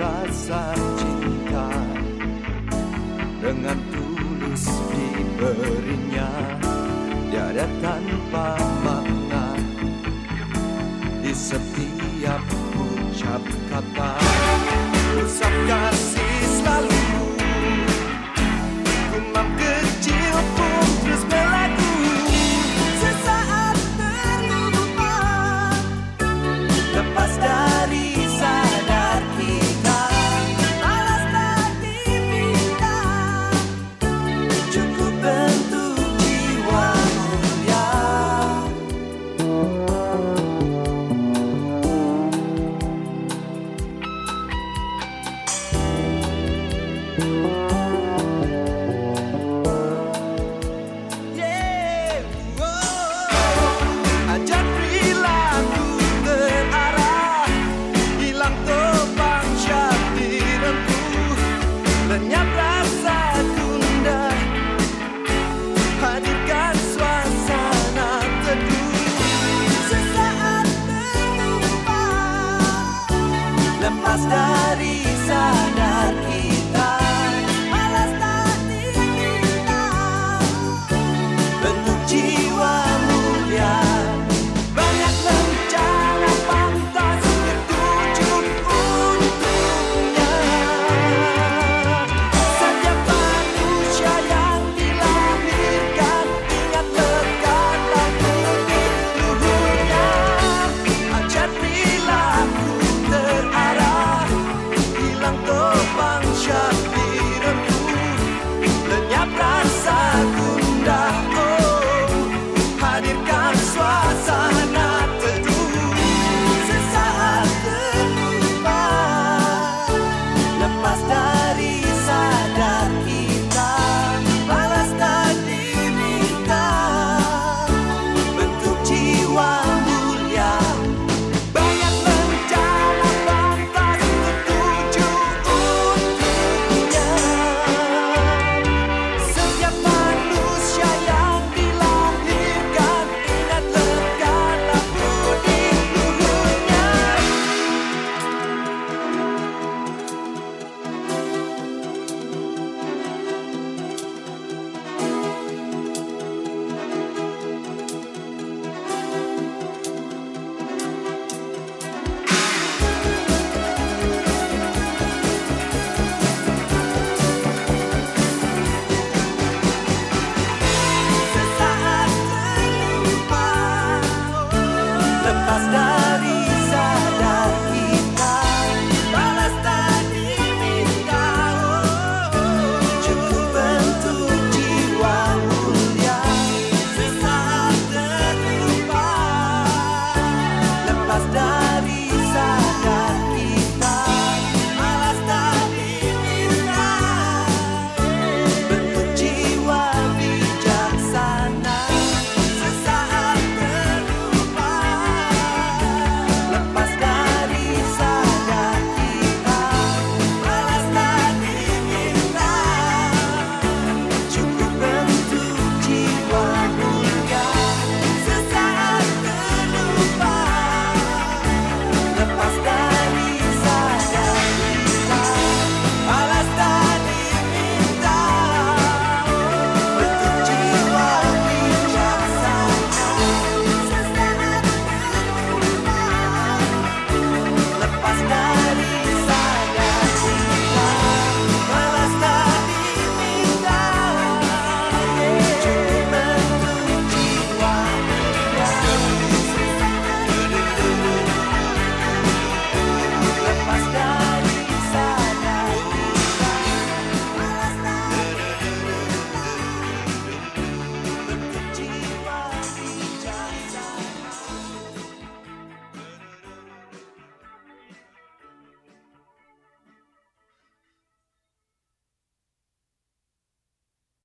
rasa cinta dengan tulus diberinya tiada tanpa makna di setiap ucap kata. Usap kasih stars dari sana.